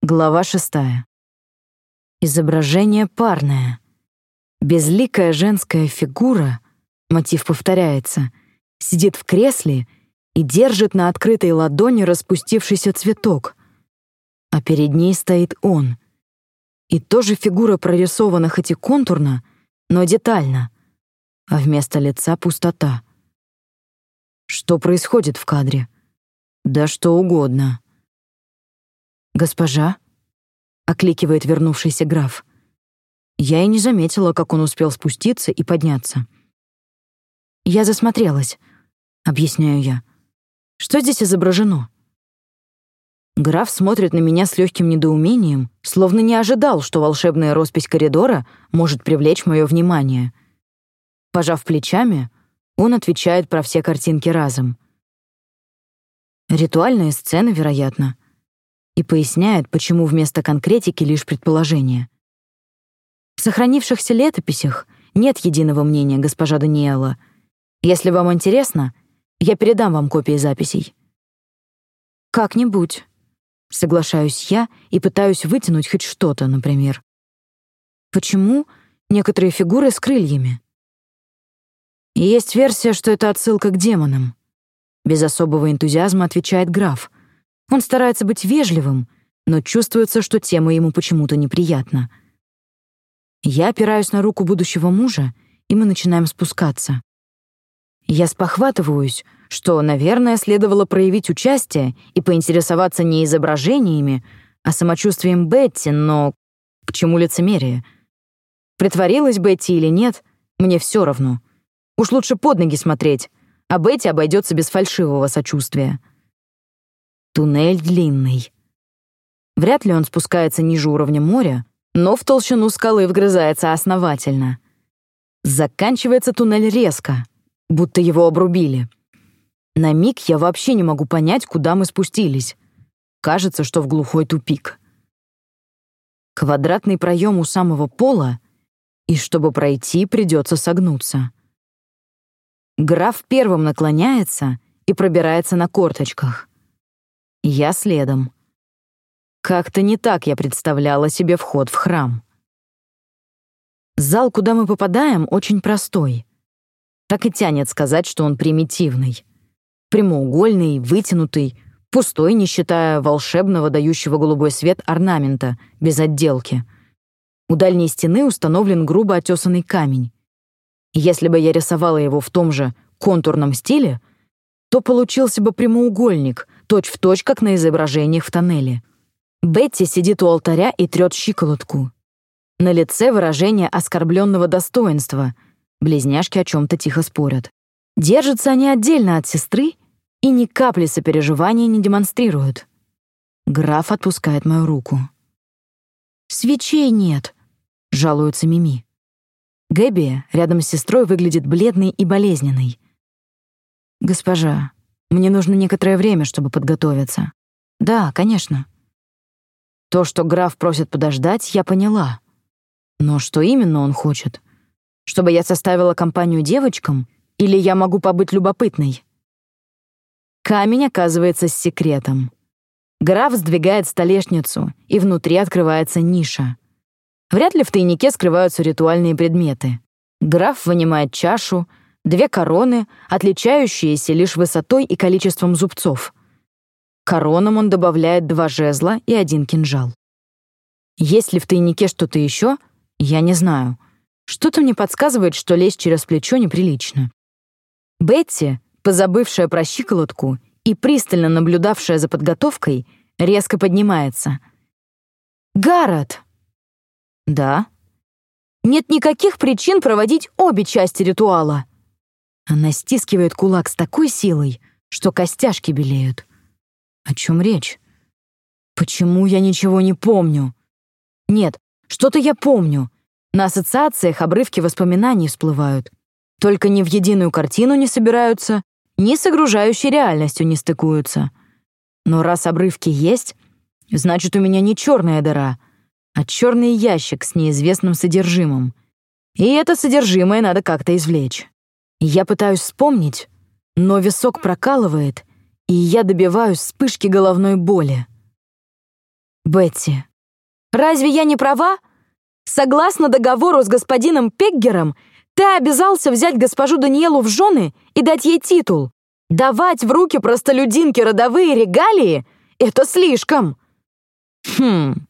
Глава шестая. Изображение парное. Безликая женская фигура, мотив повторяется, сидит в кресле и держит на открытой ладони распустившийся цветок. А перед ней стоит он. И тоже фигура прорисована хоть и контурно, но детально, а вместо лица пустота. Что происходит в кадре? Да что угодно. «Госпожа?» — окликивает вернувшийся граф. Я и не заметила, как он успел спуститься и подняться. «Я засмотрелась», — объясняю я. «Что здесь изображено?» Граф смотрит на меня с легким недоумением, словно не ожидал, что волшебная роспись коридора может привлечь мое внимание. Пожав плечами, он отвечает про все картинки разом. Ритуальные сцены, вероятно. И поясняет, почему вместо конкретики лишь предположения. В сохранившихся летописях нет единого мнения, госпожа Даниэла. Если вам интересно, я передам вам копии записей. Как-нибудь. Соглашаюсь я и пытаюсь вытянуть хоть что-то, например. Почему некоторые фигуры с крыльями? Есть версия, что это отсылка к демонам. Без особого энтузиазма отвечает граф. Он старается быть вежливым, но чувствуется, что тема ему почему-то неприятна. Я опираюсь на руку будущего мужа, и мы начинаем спускаться. Я спохватываюсь, что, наверное, следовало проявить участие и поинтересоваться не изображениями, а самочувствием Бетти, но к чему лицемерие? Притворилась Бетти или нет, мне все равно. Уж лучше под ноги смотреть, а Бетти обойдется без фальшивого сочувствия. Туннель длинный. Вряд ли он спускается ниже уровня моря, но в толщину скалы вгрызается основательно. Заканчивается туннель резко, будто его обрубили. На миг я вообще не могу понять, куда мы спустились. Кажется, что в глухой тупик. Квадратный проем у самого пола, и чтобы пройти, придется согнуться. Граф первым наклоняется и пробирается на корточках. Я следом. Как-то не так я представляла себе вход в храм. Зал, куда мы попадаем, очень простой. Так и тянет сказать, что он примитивный. Прямоугольный, вытянутый, пустой, не считая волшебного, дающего голубой свет орнамента, без отделки. У дальней стены установлен грубо отесанный камень. Если бы я рисовала его в том же контурном стиле, то получился бы прямоугольник, точь-в-точь, точь, как на изображениях в тоннеле. Бетти сидит у алтаря и трёт щиколотку. На лице выражение оскорбленного достоинства. Близняшки о чем-то тихо спорят. Держатся они отдельно от сестры и ни капли сопереживания не демонстрируют. Граф отпускает мою руку. «Свечей нет», — жалуется Мими. Гэби рядом с сестрой выглядит бледной и болезненной. «Госпожа, мне нужно некоторое время, чтобы подготовиться». «Да, конечно». То, что граф просит подождать, я поняла. Но что именно он хочет? Чтобы я составила компанию девочкам? Или я могу побыть любопытной? Камень оказывается с секретом. Граф сдвигает столешницу, и внутри открывается ниша. Вряд ли в тайнике скрываются ритуальные предметы. Граф вынимает чашу, две короны, отличающиеся лишь высотой и количеством зубцов. Коронам он добавляет два жезла и один кинжал. Есть ли в тайнике что-то еще, я не знаю. Что-то мне подсказывает, что лезть через плечо неприлично. Бетти, позабывшая про щиколотку и пристально наблюдавшая за подготовкой, резко поднимается. «Гаррет!» «Да?» «Нет никаких причин проводить обе части ритуала!» Она стискивает кулак с такой силой, что костяшки белеют. О чем речь? Почему я ничего не помню? Нет, что-то я помню. На ассоциациях обрывки воспоминаний всплывают. Только ни в единую картину не собираются, ни с окружающей реальностью не стыкуются. Но раз обрывки есть, значит, у меня не черная дыра, а черный ящик с неизвестным содержимым. И это содержимое надо как-то извлечь. Я пытаюсь вспомнить, но висок прокалывает, и я добиваюсь вспышки головной боли. Бетти, разве я не права? Согласно договору с господином Пеггером, ты обязался взять госпожу Даниэлу в жены и дать ей титул. Давать в руки простолюдинке родовые регалии — это слишком. Хм.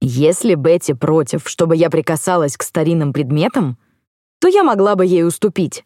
Если Бетти против, чтобы я прикасалась к старинным предметам, то я могла бы ей уступить.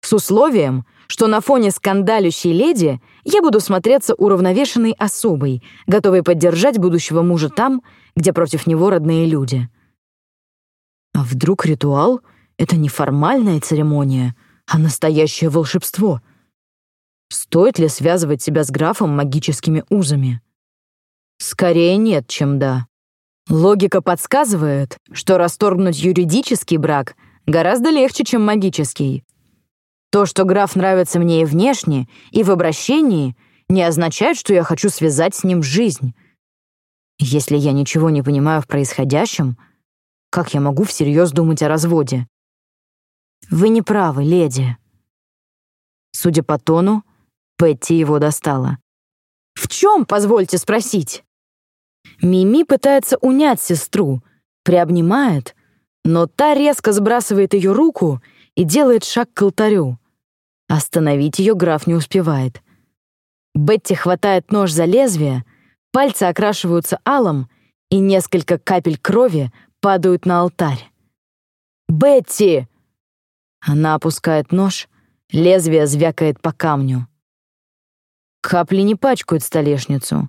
С условием, что на фоне скандалющей леди я буду смотреться уравновешенной особой, готовой поддержать будущего мужа там, где против него родные люди. А вдруг ритуал — это не формальная церемония, а настоящее волшебство? Стоит ли связывать себя с графом магическими узами? Скорее нет, чем да. Логика подсказывает, что расторгнуть юридический брак гораздо легче, чем магический. То, что граф нравится мне и внешне, и в обращении, не означает, что я хочу связать с ним жизнь. Если я ничего не понимаю в происходящем, как я могу всерьез думать о разводе? Вы не правы, леди. Судя по тону, Петти его достала. «В чем, позвольте спросить?» Мими пытается унять сестру, приобнимает, но та резко сбрасывает ее руку и делает шаг к алтарю. Остановить ее граф не успевает. Бетти хватает нож за лезвие, пальцы окрашиваются алом, и несколько капель крови падают на алтарь. «Бетти!» Она опускает нож, лезвие звякает по камню. Капли не пачкают столешницу.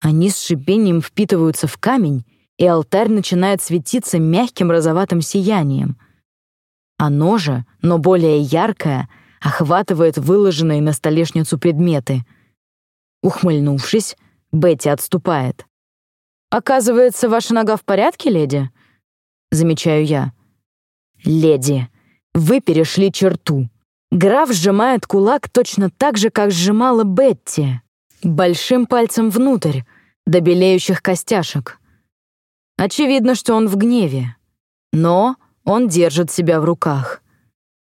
Они с шипением впитываются в камень, и алтарь начинает светиться мягким розоватым сиянием. А ножа, но более яркая, охватывает выложенные на столешницу предметы. Ухмыльнувшись, Бетти отступает. «Оказывается, ваша нога в порядке, леди?» Замечаю я. «Леди, вы перешли черту». Граф сжимает кулак точно так же, как сжимала Бетти. Большим пальцем внутрь, до белеющих костяшек. Очевидно, что он в гневе. Но он держит себя в руках.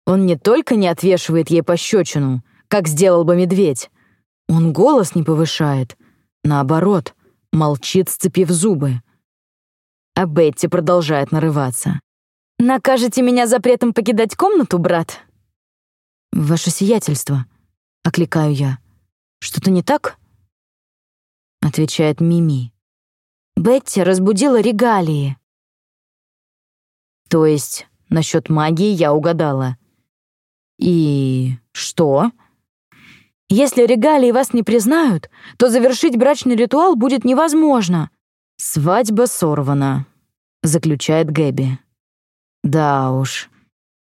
Он не только не отвешивает ей пощечину, как сделал бы медведь, он голос не повышает, наоборот, молчит, сцепив зубы. А Бетти продолжает нарываться. «Накажете меня запретом покидать комнату, брат?» «Ваше сиятельство», — окликаю я. «Что-то не так?» Отвечает Мими. Бетти разбудила регалии. То есть насчет магии я угадала. «И что?» «Если регалии вас не признают, то завершить брачный ритуал будет невозможно». «Свадьба сорвана», — заключает Гэби. «Да уж.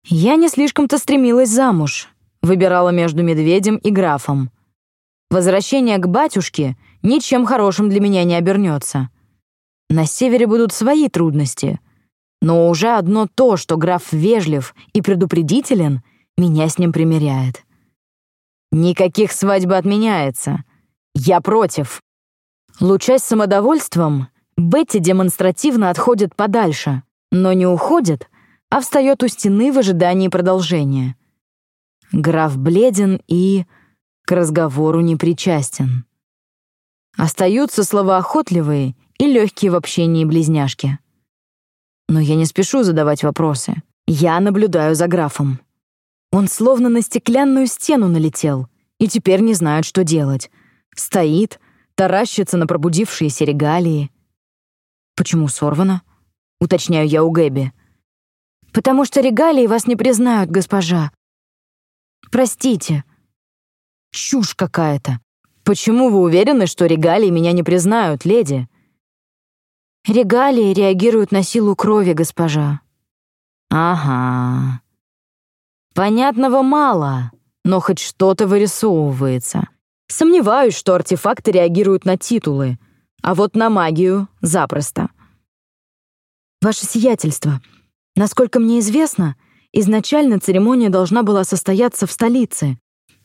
Я не слишком-то стремилась замуж, выбирала между медведем и графом. Возвращение к батюшке ничем хорошим для меня не обернется. На севере будут свои трудности, но уже одно то, что граф вежлив и предупредителен — меня с ним примиряет. Никаких свадьбы отменяется. Я против. Лучась самодовольством, Бетти демонстративно отходит подальше, но не уходит, а встает у стены в ожидании продолжения. Граф бледен и к разговору не причастен. Остаются словоохотливые и легкие в общении близняшки. Но я не спешу задавать вопросы. Я наблюдаю за графом. Он словно на стеклянную стену налетел и теперь не знает, что делать. Стоит, таращится на пробудившиеся регалии. «Почему сорвано?» — уточняю я у Гэби. «Потому что регалии вас не признают, госпожа. Простите». «Чушь какая-то. Почему вы уверены, что регалии меня не признают, леди?» «Регалии реагируют на силу крови, госпожа». «Ага», Понятного мало, но хоть что-то вырисовывается. Сомневаюсь, что артефакты реагируют на титулы, а вот на магию — запросто. Ваше сиятельство, насколько мне известно, изначально церемония должна была состояться в столице.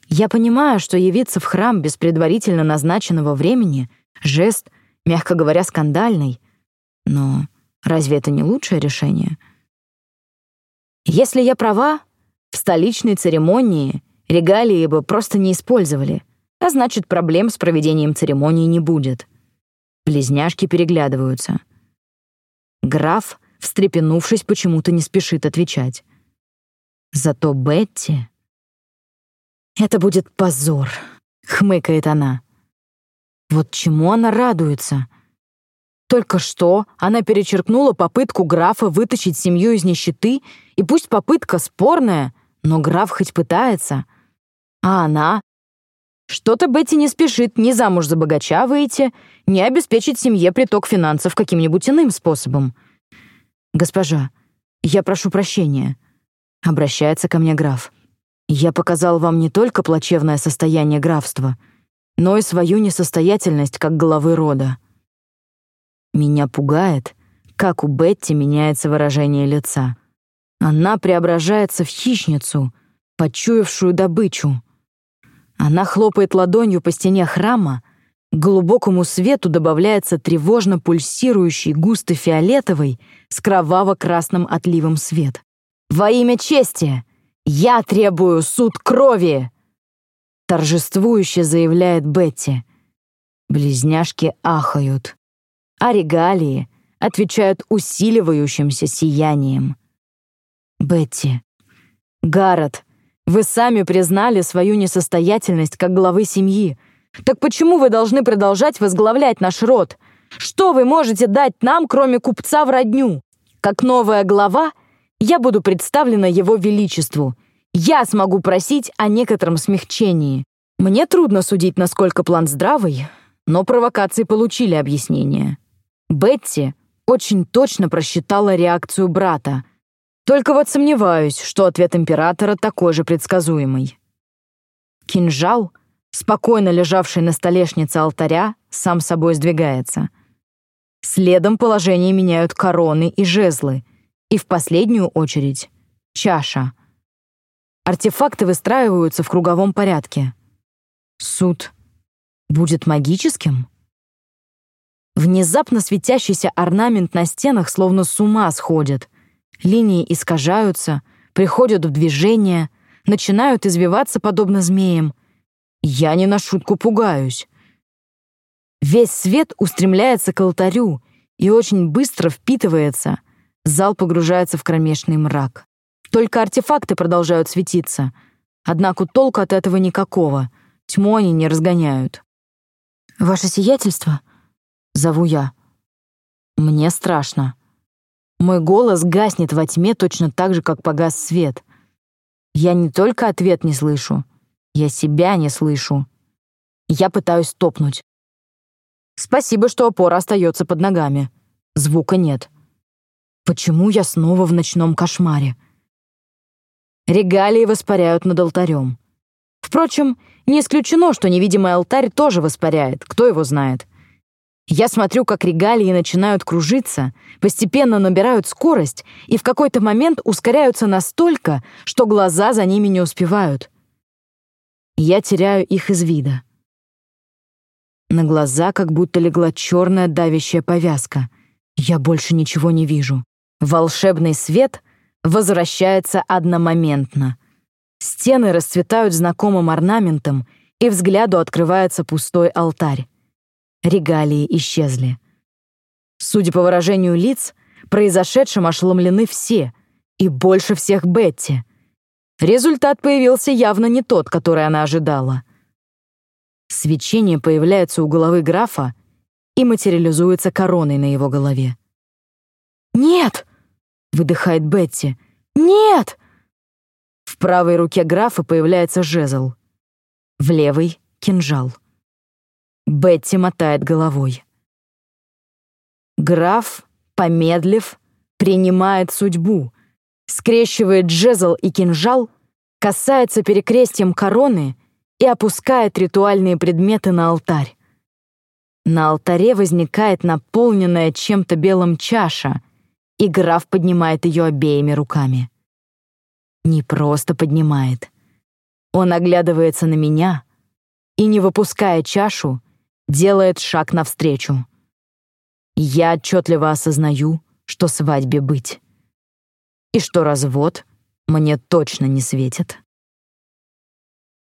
Я понимаю, что явиться в храм без предварительно назначенного времени — жест, мягко говоря, скандальный. Но разве это не лучшее решение? Если я права, в столичной церемонии регалии бы просто не использовали, а значит, проблем с проведением церемонии не будет. Близняшки переглядываются. Граф, встрепенувшись, почему-то не спешит отвечать. Зато Бетти... «Это будет позор», — хмыкает она. Вот чему она радуется? Только что она перечеркнула попытку графа вытащить семью из нищеты, и пусть попытка спорная, но граф хоть пытается. А она? Что-то Бетти не спешит ни замуж за богача выйти, ни обеспечить семье приток финансов каким-нибудь иным способом. «Госпожа, я прошу прощения», — обращается ко мне граф. «Я показал вам не только плачевное состояние графства, но и свою несостоятельность как главы рода. Меня пугает, как у Бетти меняется выражение лица. Она преображается в хищницу, почуявшую добычу. Она хлопает ладонью по стене храма, к глубокому свету добавляется тревожно пульсирующий густо-фиолетовый с кроваво-красным отливом свет. «Во имя чести! Я требую суд крови!» Торжествующе заявляет Бетти. Близняшки ахают а регалии отвечают усиливающимся сиянием. Бетти, Гаррет, вы сами признали свою несостоятельность как главы семьи. Так почему вы должны продолжать возглавлять наш род? Что вы можете дать нам, кроме купца в родню? Как новая глава, я буду представлена его величеству. Я смогу просить о некотором смягчении. Мне трудно судить, насколько план здравый, но провокации получили объяснение. Бетти очень точно просчитала реакцию брата. Только вот сомневаюсь, что ответ императора такой же предсказуемый. Кинжал, спокойно лежавший на столешнице алтаря, сам собой сдвигается. Следом положение меняют короны и жезлы, и в последнюю очередь — чаша. Артефакты выстраиваются в круговом порядке. Суд будет магическим? Внезапно светящийся орнамент на стенах словно с ума сходит. Линии искажаются, приходят в движение, начинают извиваться подобно змеям. Я не на шутку пугаюсь. Весь свет устремляется к алтарю и очень быстро впитывается. Зал погружается в кромешный мрак. Только артефакты продолжают светиться. Однако толку от этого никакого. Тьму они не разгоняют. «Ваше сиятельство?» Зову я. Мне страшно. Мой голос гаснет во тьме точно так же, как погас свет. Я не только ответ не слышу, я себя не слышу. Я пытаюсь топнуть. Спасибо, что опора остается под ногами. Звука нет. Почему я снова в ночном кошмаре? Регалии воспаряют над алтарем. Впрочем, не исключено, что невидимый алтарь тоже воспаряет, кто его знает. Я смотрю, как регалии начинают кружиться, постепенно набирают скорость и в какой-то момент ускоряются настолько, что глаза за ними не успевают. Я теряю их из вида. На глаза как будто легла черная давящая повязка. Я больше ничего не вижу. Волшебный свет возвращается одномоментно. Стены расцветают знакомым орнаментом, и взгляду открывается пустой алтарь регалии исчезли. Судя по выражению лиц, произошедшим ошеломлены все, и больше всех Бетти. Результат появился явно не тот, который она ожидала. Свечение появляется у головы графа и материализуется короной на его голове. «Нет!» — выдыхает Бетти. «Нет!» В правой руке графа появляется жезл, в левой — кинжал. Бетти мотает головой. Граф, помедлив, принимает судьбу, скрещивает жезл и кинжал, касается перекрестием короны и опускает ритуальные предметы на алтарь. На алтаре возникает наполненная чем-то белым чаша, и граф поднимает ее обеими руками. Не просто поднимает. Он оглядывается на меня и, не выпуская чашу, делает шаг навстречу. Я отчетливо осознаю, что свадьбе быть. И что развод мне точно не светит.